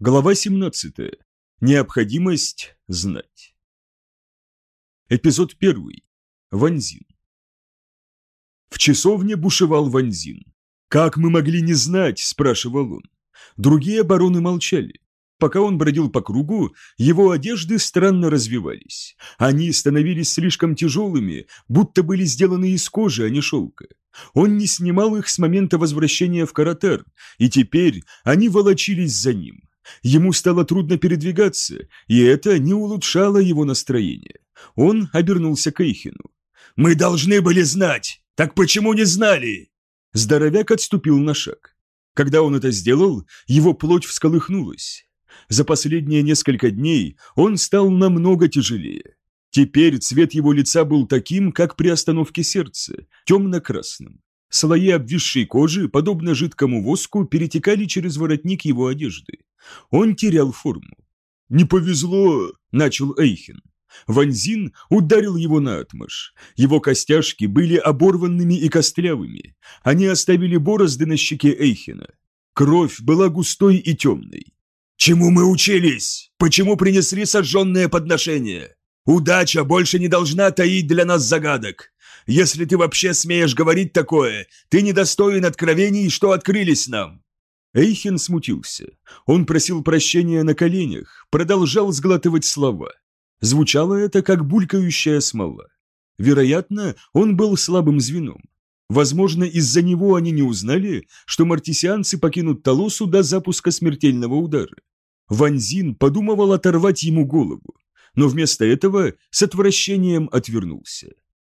Глава 17. Необходимость знать. Эпизод 1. Ванзин. В часовне бушевал Ванзин. «Как мы могли не знать?» – спрашивал он. Другие бароны молчали. Пока он бродил по кругу, его одежды странно развивались. Они становились слишком тяжелыми, будто были сделаны из кожи, а не шелка. Он не снимал их с момента возвращения в Каратер, и теперь они волочились за ним. Ему стало трудно передвигаться, и это не улучшало его настроение. Он обернулся к Эйхину. «Мы должны были знать! Так почему не знали?» Здоровяк отступил на шаг. Когда он это сделал, его плоть всколыхнулась. За последние несколько дней он стал намного тяжелее. Теперь цвет его лица был таким, как при остановке сердца, темно-красным. Слои обвисшей кожи, подобно жидкому воску, перетекали через воротник его одежды. Он терял форму. «Не повезло!» – начал Эйхен. Ванзин ударил его на отмышь. Его костяшки были оборванными и костлявыми. Они оставили борозды на щеке Эйхена. Кровь была густой и темной. «Чему мы учились? Почему принесли сожженное подношение? Удача больше не должна таить для нас загадок. Если ты вообще смеешь говорить такое, ты недостоин откровений, что открылись нам. Эйхен смутился. Он просил прощения на коленях, продолжал сглатывать слова. Звучало это, как булькающая смола. Вероятно, он был слабым звеном. Возможно, из-за него они не узнали, что мартисианцы покинут Толосу до запуска смертельного удара. Ванзин подумывал оторвать ему голову, но вместо этого с отвращением отвернулся.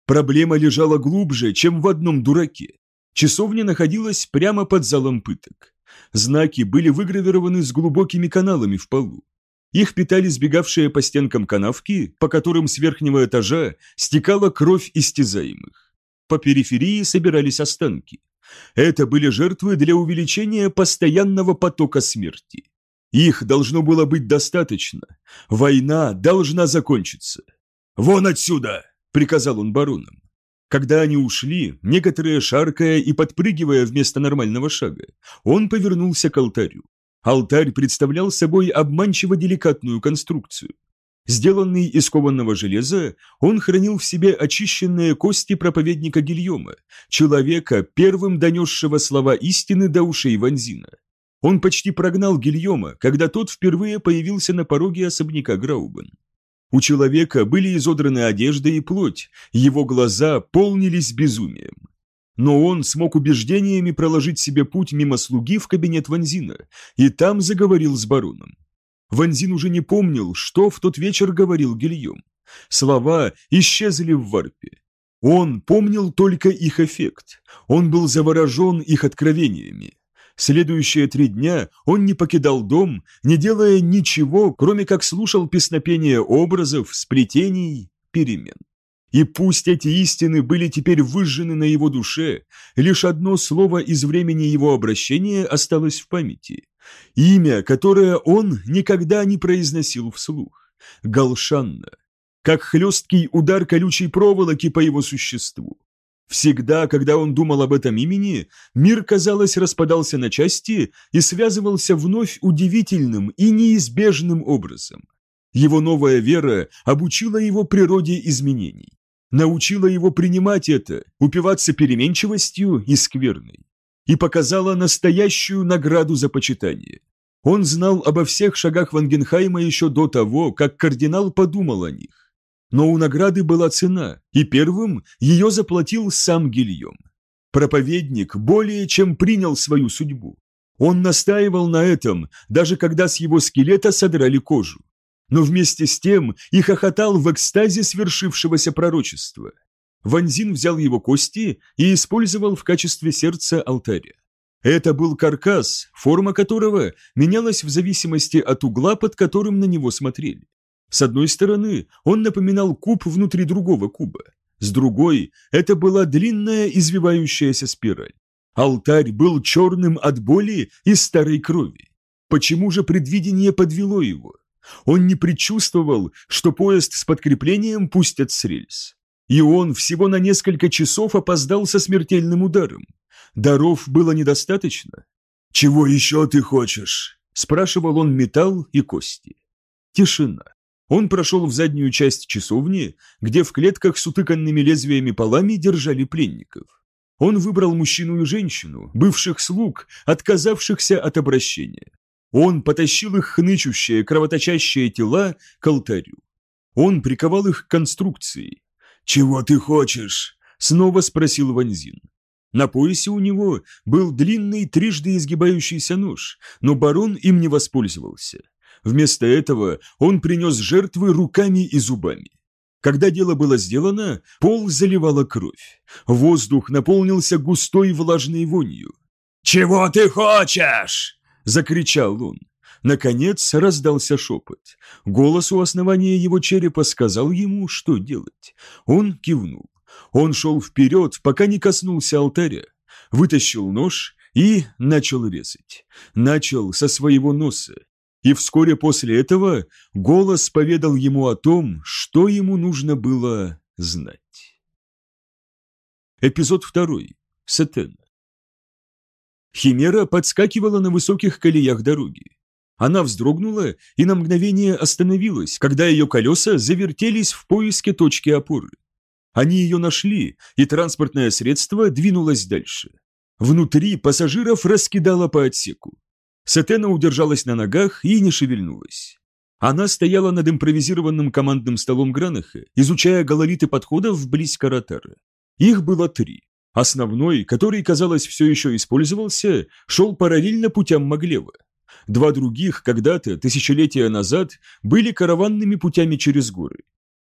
Проблема лежала глубже, чем в одном дураке. Часовня находилась прямо под залом пыток. Знаки были выгравированы с глубокими каналами в полу. Их питали сбегавшие по стенкам канавки, по которым с верхнего этажа стекала кровь истязаемых. По периферии собирались останки. Это были жертвы для увеличения постоянного потока смерти. Их должно было быть достаточно. Война должна закончиться. «Вон отсюда!» – приказал он баронам. Когда они ушли, некоторые шаркая и подпрыгивая вместо нормального шага, он повернулся к алтарю. Алтарь представлял собой обманчиво деликатную конструкцию. Сделанный из кованного железа, он хранил в себе очищенные кости проповедника Гильома, человека, первым донесшего слова истины до ушей Ванзина. Он почти прогнал Гильома, когда тот впервые появился на пороге особняка Граубен. У человека были изодраны одежда и плоть, его глаза полнились безумием. Но он смог убеждениями проложить себе путь мимо слуги в кабинет Ванзина, и там заговорил с бароном. Ванзин уже не помнил, что в тот вечер говорил Гильем. Слова исчезли в варпе. Он помнил только их эффект. Он был заворожен их откровениями. Следующие три дня он не покидал дом, не делая ничего, кроме как слушал песнопение образов, сплетений, перемен. И пусть эти истины были теперь выжжены на его душе, лишь одно слово из времени его обращения осталось в памяти. Имя, которое он никогда не произносил вслух. Галшанна. Как хлесткий удар колючей проволоки по его существу. Всегда, когда он думал об этом имени, мир, казалось, распадался на части и связывался вновь удивительным и неизбежным образом. Его новая вера обучила его природе изменений, научила его принимать это, упиваться переменчивостью и скверной, и показала настоящую награду за почитание. Он знал обо всех шагах Вангенхайма еще до того, как кардинал подумал о них. Но у награды была цена, и первым ее заплатил сам Гильем. Проповедник более чем принял свою судьбу. Он настаивал на этом, даже когда с его скелета содрали кожу. Но вместе с тем и хохотал в экстазе свершившегося пророчества. Ванзин взял его кости и использовал в качестве сердца алтаря. Это был каркас, форма которого менялась в зависимости от угла, под которым на него смотрели. С одной стороны, он напоминал куб внутри другого куба. С другой, это была длинная извивающаяся спираль. Алтарь был черным от боли и старой крови. Почему же предвидение подвело его? Он не предчувствовал, что поезд с подкреплением пустят с рельс. И он всего на несколько часов опоздал со смертельным ударом. Даров было недостаточно. «Чего еще ты хочешь?» Спрашивал он металл и кости. Тишина. Он прошел в заднюю часть часовни, где в клетках с утыканными лезвиями полами держали пленников. Он выбрал мужчину и женщину, бывших слуг, отказавшихся от обращения. Он потащил их хнычущие, кровоточащие тела к алтарю. Он приковал их к конструкции. «Чего ты хочешь?» – снова спросил Ванзин. На поясе у него был длинный, трижды изгибающийся нож, но барон им не воспользовался. Вместо этого он принес жертвы руками и зубами. Когда дело было сделано, пол заливала кровь. Воздух наполнился густой влажной вонью. «Чего ты хочешь?» – закричал он. Наконец раздался шепот. Голос у основания его черепа сказал ему, что делать. Он кивнул. Он шел вперед, пока не коснулся алтаря. Вытащил нож и начал резать. Начал со своего носа. И вскоре после этого голос поведал ему о том, что ему нужно было знать. Эпизод второй. Сатена. Химера подскакивала на высоких колеях дороги. Она вздрогнула и на мгновение остановилась, когда ее колеса завертелись в поиске точки опоры. Они ее нашли, и транспортное средство двинулось дальше. Внутри пассажиров раскидало по отсеку. Сатена удержалась на ногах и не шевельнулась. Она стояла над импровизированным командным столом Гранаха, изучая гололиты подходов вблизь Каратара. Их было три. Основной, который, казалось, все еще использовался, шел параллельно путям Маглева. Два других, когда-то, тысячелетия назад, были караванными путями через горы.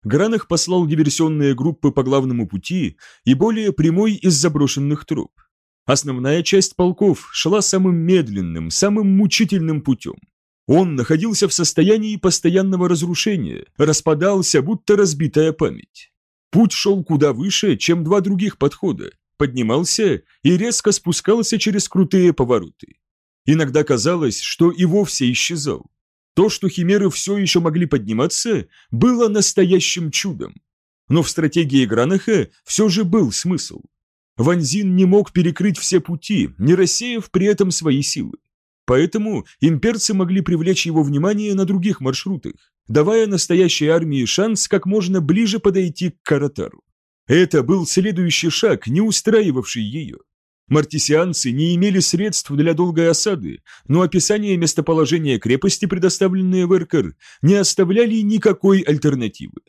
Гранах послал диверсионные группы по главному пути и более прямой из заброшенных троп. Основная часть полков шла самым медленным, самым мучительным путем. Он находился в состоянии постоянного разрушения, распадался, будто разбитая память. Путь шел куда выше, чем два других подхода, поднимался и резко спускался через крутые повороты. Иногда казалось, что и вовсе исчезал. То, что химеры все еще могли подниматься, было настоящим чудом. Но в стратегии Гранаха все же был смысл. Ванзин не мог перекрыть все пути, не рассеяв при этом свои силы. Поэтому имперцы могли привлечь его внимание на других маршрутах, давая настоящей армии шанс как можно ближе подойти к Каратару. Это был следующий шаг, не устраивавший ее. Мартисианцы не имели средств для долгой осады, но описание местоположения крепости, предоставленные в Эркер, не оставляли никакой альтернативы.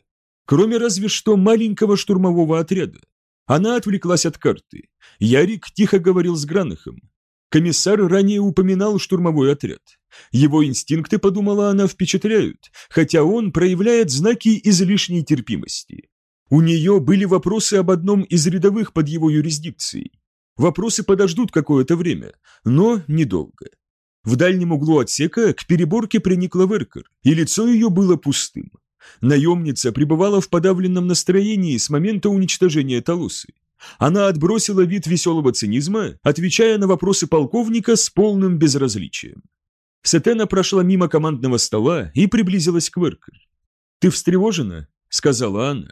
Кроме разве что маленького штурмового отряда. Она отвлеклась от карты. Ярик тихо говорил с Гранахом. Комиссар ранее упоминал штурмовой отряд. Его инстинкты, подумала она, впечатляют, хотя он проявляет знаки излишней терпимости. У нее были вопросы об одном из рядовых под его юрисдикцией. Вопросы подождут какое-то время, но недолго. В дальнем углу отсека к переборке приникла Веркер, и лицо ее было пустым. Наемница пребывала в подавленном настроении с момента уничтожения Талусы. Она отбросила вид веселого цинизма, отвечая на вопросы полковника с полным безразличием. Сетена прошла мимо командного стола и приблизилась к Веркер. «Ты встревожена?» – сказала она.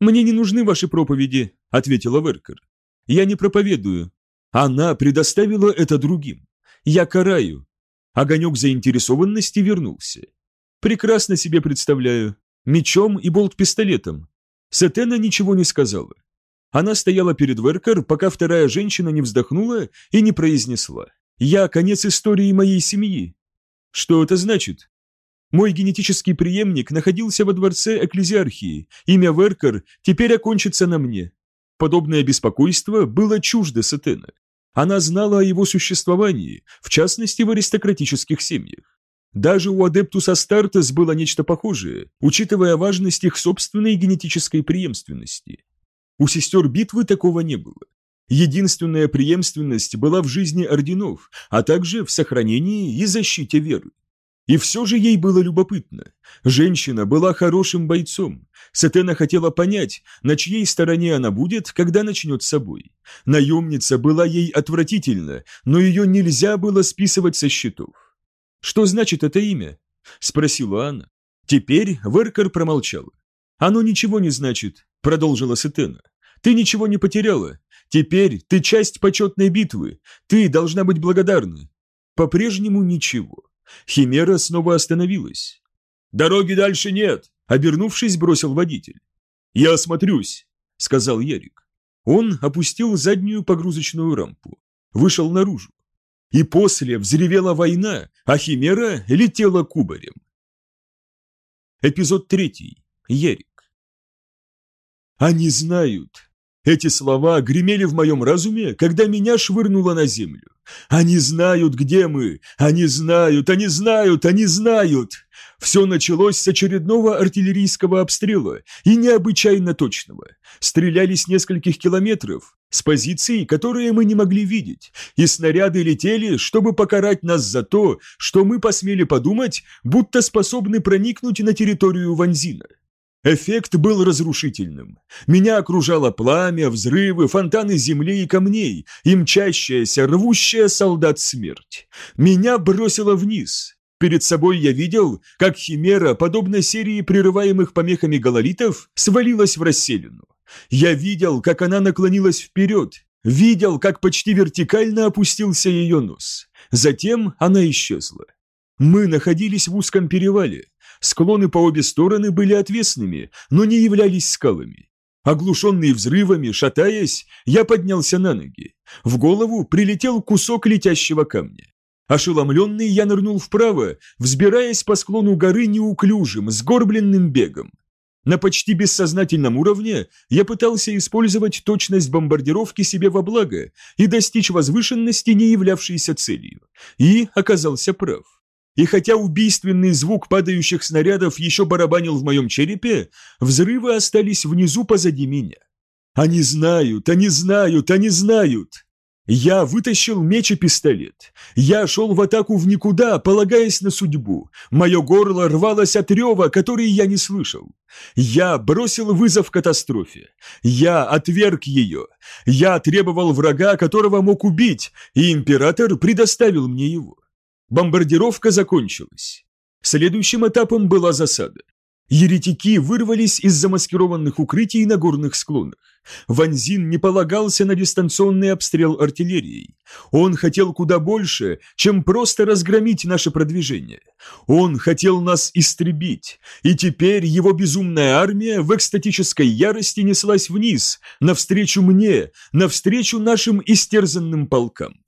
«Мне не нужны ваши проповеди», – ответила Веркер. «Я не проповедую. Она предоставила это другим. Я караю». Огонек заинтересованности вернулся. «Прекрасно себе представляю мечом и болт-пистолетом. Сатена ничего не сказала. Она стояла перед Веркер, пока вторая женщина не вздохнула и не произнесла. «Я – конец истории моей семьи». Что это значит? Мой генетический преемник находился во дворце Экклезиархии. Имя Веркер теперь окончится на мне. Подобное беспокойство было чуждо Сатена. Она знала о его существовании, в частности в аристократических семьях. Даже у Адептус Астартес было нечто похожее, учитывая важность их собственной генетической преемственности. У сестер битвы такого не было. Единственная преемственность была в жизни орденов, а также в сохранении и защите веры. И все же ей было любопытно. Женщина была хорошим бойцом. Сатена хотела понять, на чьей стороне она будет, когда начнет с собой. Наемница была ей отвратительна, но ее нельзя было списывать со счетов. «Что значит это имя?» – спросила она. Теперь Веркер промолчала. «Оно ничего не значит», – продолжила Сетена. «Ты ничего не потеряла. Теперь ты часть почетной битвы. Ты должна быть благодарна». По-прежнему ничего. Химера снова остановилась. «Дороги дальше нет!» – обернувшись, бросил водитель. «Я осмотрюсь», – сказал Ярик. Он опустил заднюю погрузочную рампу, вышел наружу. И после взревела война, а Химера летела кубарем. Эпизод третий. Ярик. Они знают. Эти слова гремели в моем разуме, когда меня швырнуло на землю. Они знают, где мы. Они знают, они знают, они знают. Все началось с очередного артиллерийского обстрела и необычайно точного. Стреляли с нескольких километров, с позиций, которые мы не могли видеть, и снаряды летели, чтобы покарать нас за то, что мы посмели подумать, будто способны проникнуть на территорию Ванзина. Эффект был разрушительным. Меня окружало пламя, взрывы, фонтаны земли и камней, и мчащаяся, рвущая солдат смерть. Меня бросило вниз. Перед собой я видел, как химера, подобно серии прерываемых помехами гололитов, свалилась в расселину. Я видел, как она наклонилась вперед, видел, как почти вертикально опустился ее нос. Затем она исчезла. Мы находились в узком перевале. Склоны по обе стороны были отвесными, но не являлись скалами. Оглушенный взрывами, шатаясь, я поднялся на ноги. В голову прилетел кусок летящего камня. Ошеломленный я нырнул вправо, взбираясь по склону горы неуклюжим, сгорбленным бегом. На почти бессознательном уровне я пытался использовать точность бомбардировки себе во благо и достичь возвышенности, не являвшейся целью. И оказался прав. И хотя убийственный звук падающих снарядов еще барабанил в моем черепе, взрывы остались внизу позади меня. Они знают, они знают, они знают. Я вытащил меч и пистолет. Я шел в атаку в никуда, полагаясь на судьбу. Мое горло рвалось от рева, который я не слышал. Я бросил вызов катастрофе. Я отверг ее. Я требовал врага, которого мог убить, и император предоставил мне его. Бомбардировка закончилась. Следующим этапом была засада. Еретики вырвались из замаскированных укрытий на горных склонах. Ванзин не полагался на дистанционный обстрел артиллерией. Он хотел куда больше, чем просто разгромить наше продвижение. Он хотел нас истребить, и теперь его безумная армия в экстатической ярости неслась вниз, навстречу мне, навстречу нашим истерзанным полкам.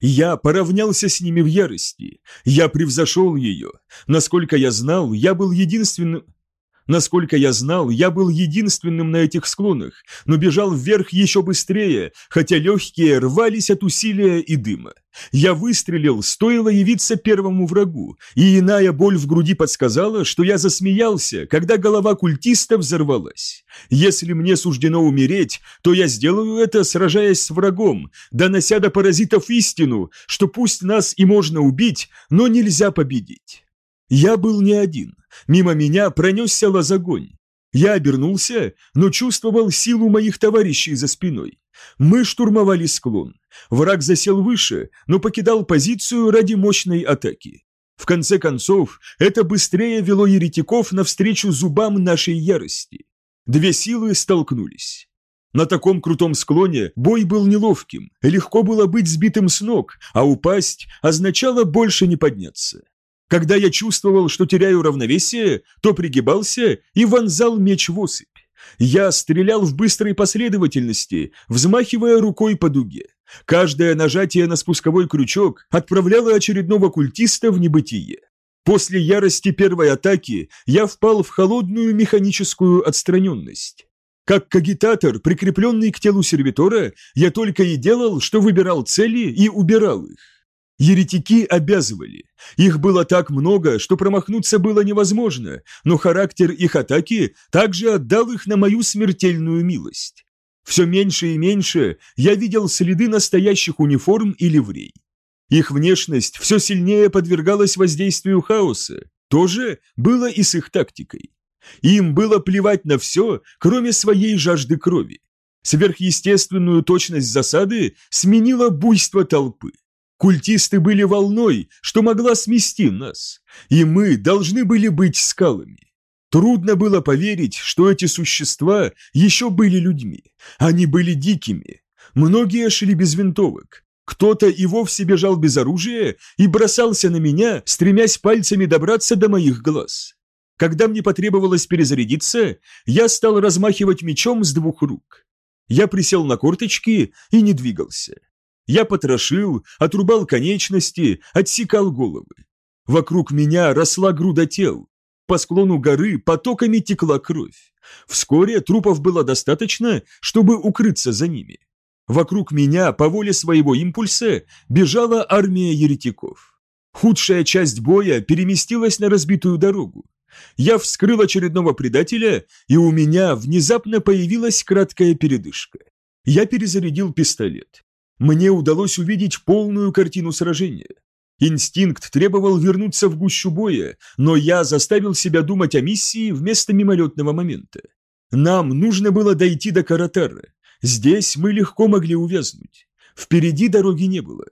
Я поравнялся с ними в ярости. Я превзошел ее. Насколько я знал, я был единственным... Насколько я знал, я был единственным на этих склонах, но бежал вверх еще быстрее, хотя легкие рвались от усилия и дыма. Я выстрелил, стоило явиться первому врагу, и иная боль в груди подсказала, что я засмеялся, когда голова культиста взорвалась. Если мне суждено умереть, то я сделаю это, сражаясь с врагом, донося до паразитов истину, что пусть нас и можно убить, но нельзя победить. Я был не один. Мимо меня пронесся лазогонь. Я обернулся, но чувствовал силу моих товарищей за спиной. Мы штурмовали склон. Враг засел выше, но покидал позицию ради мощной атаки. В конце концов, это быстрее вело еретиков навстречу зубам нашей ярости. Две силы столкнулись. На таком крутом склоне бой был неловким, легко было быть сбитым с ног, а упасть означало больше не подняться. Когда я чувствовал, что теряю равновесие, то пригибался и вонзал меч в осыпь. Я стрелял в быстрой последовательности, взмахивая рукой по дуге. Каждое нажатие на спусковой крючок отправляло очередного культиста в небытие. После ярости первой атаки я впал в холодную механическую отстраненность. Как кагитатор, прикрепленный к телу сервитора, я только и делал, что выбирал цели и убирал их. Еретики обязывали. Их было так много, что промахнуться было невозможно, но характер их атаки также отдал их на мою смертельную милость. Все меньше и меньше я видел следы настоящих униформ и ливрей. Их внешность все сильнее подвергалась воздействию хаоса. То же было и с их тактикой. Им было плевать на все, кроме своей жажды крови. Сверхъестественную точность засады сменила буйство толпы. Культисты были волной, что могла смести нас, и мы должны были быть скалами. Трудно было поверить, что эти существа еще были людьми. Они были дикими. Многие шли без винтовок. Кто-то и вовсе бежал без оружия и бросался на меня, стремясь пальцами добраться до моих глаз. Когда мне потребовалось перезарядиться, я стал размахивать мечом с двух рук. Я присел на корточки и не двигался. Я потрошил, отрубал конечности, отсекал головы. Вокруг меня росла груда тел. По склону горы потоками текла кровь. Вскоре трупов было достаточно, чтобы укрыться за ними. Вокруг меня, по воле своего импульса, бежала армия еретиков. Худшая часть боя переместилась на разбитую дорогу. Я вскрыл очередного предателя, и у меня внезапно появилась краткая передышка. Я перезарядил пистолет. Мне удалось увидеть полную картину сражения. Инстинкт требовал вернуться в гущу боя, но я заставил себя думать о миссии вместо мимолетного момента. Нам нужно было дойти до Каратара. Здесь мы легко могли увязнуть. Впереди дороги не было.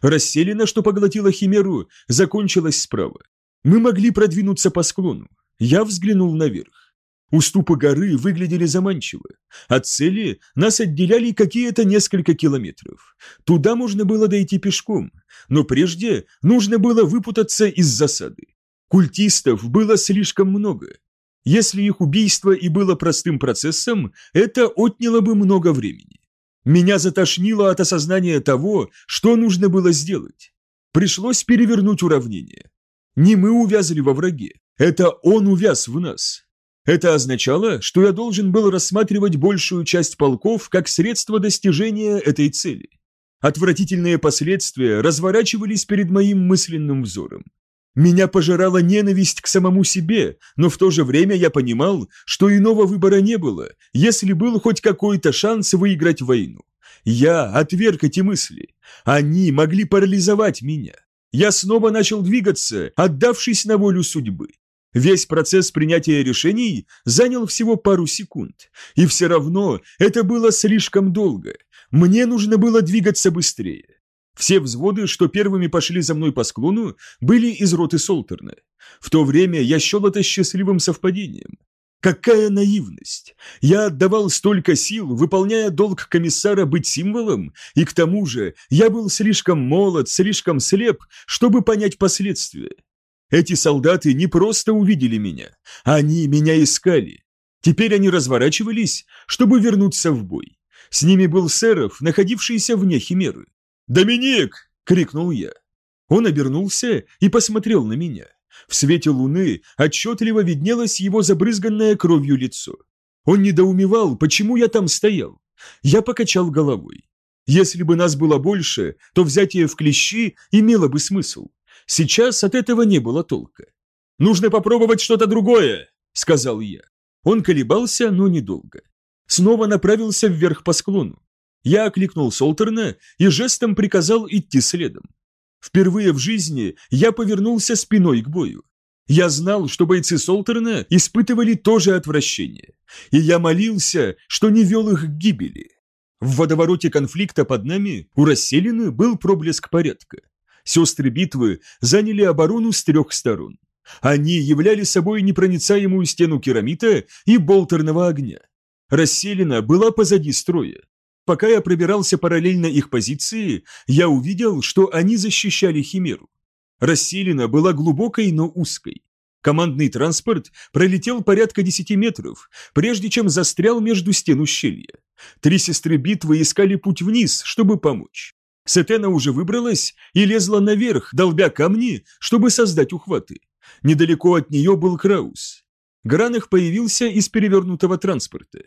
Расселена, что поглотила Химеру, закончилась справа. Мы могли продвинуться по склону. Я взглянул наверх. Уступы горы выглядели заманчиво. От цели нас отделяли какие-то несколько километров. Туда можно было дойти пешком, но прежде нужно было выпутаться из засады. Культистов было слишком много. Если их убийство и было простым процессом, это отняло бы много времени. Меня затошнило от осознания того, что нужно было сделать. Пришлось перевернуть уравнение. Не мы увязли во враге, это он увяз в нас. Это означало, что я должен был рассматривать большую часть полков как средство достижения этой цели. Отвратительные последствия разворачивались перед моим мысленным взором. Меня пожирала ненависть к самому себе, но в то же время я понимал, что иного выбора не было, если был хоть какой-то шанс выиграть войну. Я отверг эти мысли. Они могли парализовать меня. Я снова начал двигаться, отдавшись на волю судьбы. Весь процесс принятия решений занял всего пару секунд, и все равно это было слишком долго. Мне нужно было двигаться быстрее. Все взводы, что первыми пошли за мной по склону, были из роты Солтерна. В то время я счел это счастливым совпадением. Какая наивность! Я отдавал столько сил, выполняя долг комиссара быть символом, и к тому же я был слишком молод, слишком слеп, чтобы понять последствия. Эти солдаты не просто увидели меня, они меня искали. Теперь они разворачивались, чтобы вернуться в бой. С ними был Серов, находившийся вне химеры. «Доминик!» — крикнул я. Он обернулся и посмотрел на меня. В свете луны отчетливо виднелось его забрызганное кровью лицо. Он недоумевал, почему я там стоял. Я покачал головой. Если бы нас было больше, то взятие в клещи имело бы смысл. Сейчас от этого не было толка. «Нужно попробовать что-то другое», — сказал я. Он колебался, но недолго. Снова направился вверх по склону. Я окликнул Солтерна и жестом приказал идти следом. Впервые в жизни я повернулся спиной к бою. Я знал, что бойцы Солтерна испытывали то же отвращение, и я молился, что не вел их к гибели. В водовороте конфликта под нами у расселены был проблеск порядка. Сестры битвы заняли оборону с трех сторон. Они являли собой непроницаемую стену керамита и болтерного огня. Расселена была позади строя. Пока я пробирался параллельно их позиции, я увидел, что они защищали Химеру. Расселена была глубокой, но узкой. Командный транспорт пролетел порядка 10 метров, прежде чем застрял между стен ущелья. Три сестры битвы искали путь вниз, чтобы помочь. Сетена уже выбралась и лезла наверх, долбя камни, чтобы создать ухваты. Недалеко от нее был Краус. Гранах появился из перевернутого транспорта.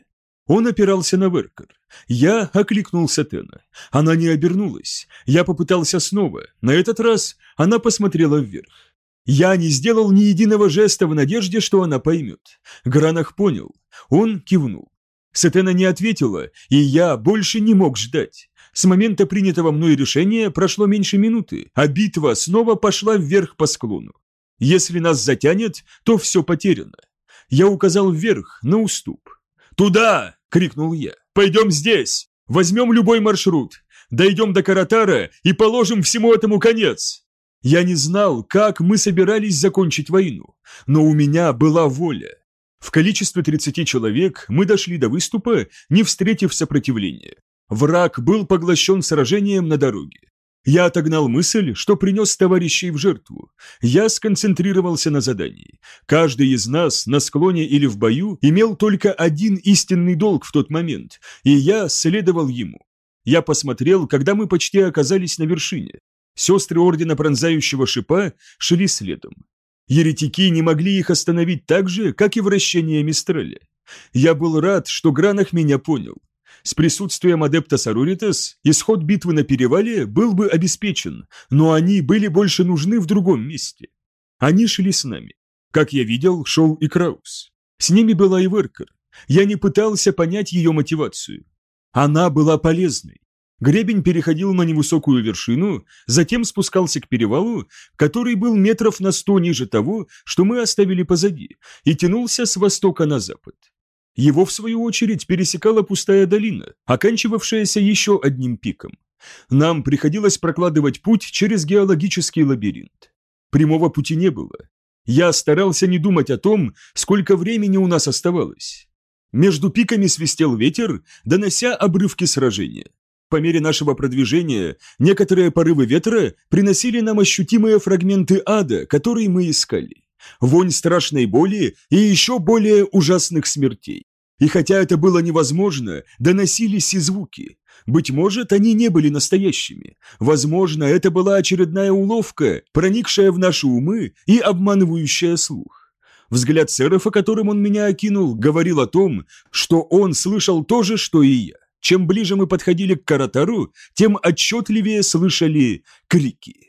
Он опирался на Веркер. Я окликнул Сатена. Она не обернулась. Я попытался снова. На этот раз она посмотрела вверх. Я не сделал ни единого жеста в надежде, что она поймет. Гранах понял. Он кивнул. Сатена не ответила, и я больше не мог ждать. С момента принятого мной решения прошло меньше минуты, а битва снова пошла вверх по склону. Если нас затянет, то все потеряно. Я указал вверх, на уступ. «Туда!» – крикнул я. «Пойдем здесь! Возьмем любой маршрут! Дойдем до Каратара и положим всему этому конец!» Я не знал, как мы собирались закончить войну, но у меня была воля. В количестве 30 человек мы дошли до выступа, не встретив сопротивления. Враг был поглощен сражением на дороге. Я отогнал мысль, что принес товарищей в жертву. Я сконцентрировался на задании. Каждый из нас на склоне или в бою имел только один истинный долг в тот момент, и я следовал ему. Я посмотрел, когда мы почти оказались на вершине. Сестры Ордена Пронзающего Шипа шли следом. Еретики не могли их остановить так же, как и вращение Мистреля. Я был рад, что Гранах меня понял. С присутствием адепта Саруритес исход битвы на перевале был бы обеспечен, но они были больше нужны в другом месте. Они шли с нами. Как я видел, шел и Краус. С ними была и Веркер. Я не пытался понять ее мотивацию. Она была полезной. Гребень переходил на невысокую вершину, затем спускался к перевалу, который был метров на сто ниже того, что мы оставили позади, и тянулся с востока на запад. Его, в свою очередь, пересекала пустая долина, оканчивавшаяся еще одним пиком. Нам приходилось прокладывать путь через геологический лабиринт. Прямого пути не было. Я старался не думать о том, сколько времени у нас оставалось. Между пиками свистел ветер, донося обрывки сражения. По мере нашего продвижения некоторые порывы ветра приносили нам ощутимые фрагменты ада, которые мы искали. Вонь страшной боли и еще более ужасных смертей. И хотя это было невозможно, доносились и звуки. Быть может, они не были настоящими. Возможно, это была очередная уловка, проникшая в наши умы и обманывающая слух. Взгляд Серафа, которым он меня окинул, говорил о том, что он слышал то же, что и я. Чем ближе мы подходили к Каратару, тем отчетливее слышали крики.